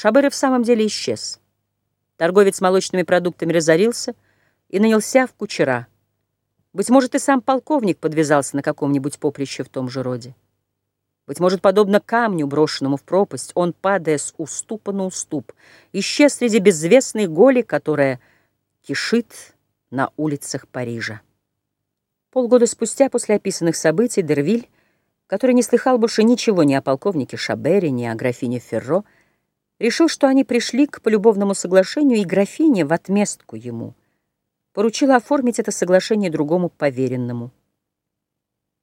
Шабер в самом деле исчез. Торговец молочными продуктами разорился и нанялся в кучера. Быть может, и сам полковник подвязался на каком-нибудь поприще в том же роде. Быть может, подобно камню, брошенному в пропасть, он, падая с уступа на уступ, исчез среди безвестной голи, которая кишит на улицах Парижа. Полгода спустя после описанных событий Дервиль, который не слыхал больше ничего ни о полковнике Шабере, ни о графине Ферро, решил, что они пришли к полюбовному соглашению, и графиня в отместку ему поручила оформить это соглашение другому поверенному.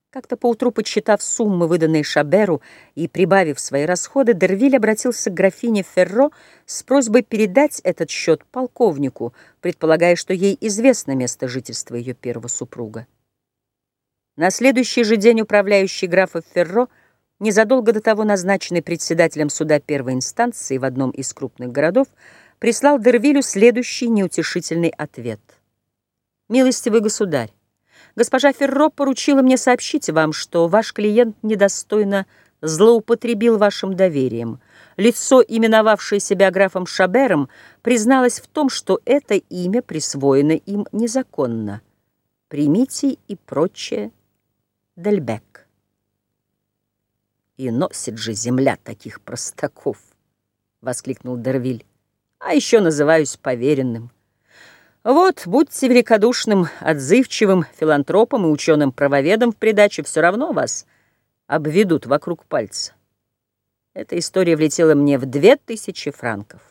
Как-то поутру, подсчитав суммы, выданные Шаберу, и прибавив свои расходы, Дервиль обратился к графине Ферро с просьбой передать этот счет полковнику, предполагая, что ей известно место жительства ее первого супруга. На следующий же день управляющий графа Ферро – незадолго до того назначенный председателем суда первой инстанции в одном из крупных городов, прислал Дервилю следующий неутешительный ответ. «Милостивый государь, госпожа Ферро поручила мне сообщить вам, что ваш клиент недостойно злоупотребил вашим доверием. Лицо, именовавшее себя графом Шабером, призналось в том, что это имя присвоено им незаконно. Примите и прочее Дельбек. «И носит же земля таких простаков!» — воскликнул Дервиль. «А еще называюсь поверенным. Вот, будьте великодушным, отзывчивым филантропом и ученым-правоведом в придаче, все равно вас обведут вокруг пальца. Эта история влетела мне в две тысячи франков».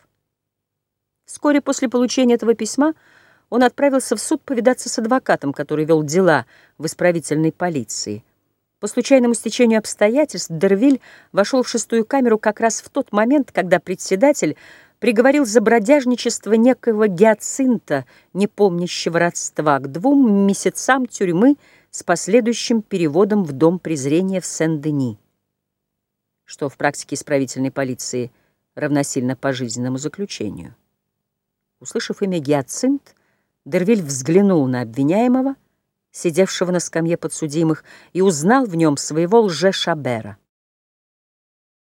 Вскоре после получения этого письма он отправился в суд повидаться с адвокатом, который вел дела в исправительной полиции. По случайному стечению обстоятельств Дервиль вошел в шестую камеру как раз в тот момент, когда председатель приговорил за бродяжничество некоего гиацинта, не помнящего родства, к двум месяцам тюрьмы с последующим переводом в дом презрения в Сен-Дени, что в практике исправительной полиции равносильно пожизненному заключению. Услышав имя гиацинт, Дервиль взглянул на обвиняемого — сидевшего на скамье подсудимых, и узнал в нем своего лже-шабера.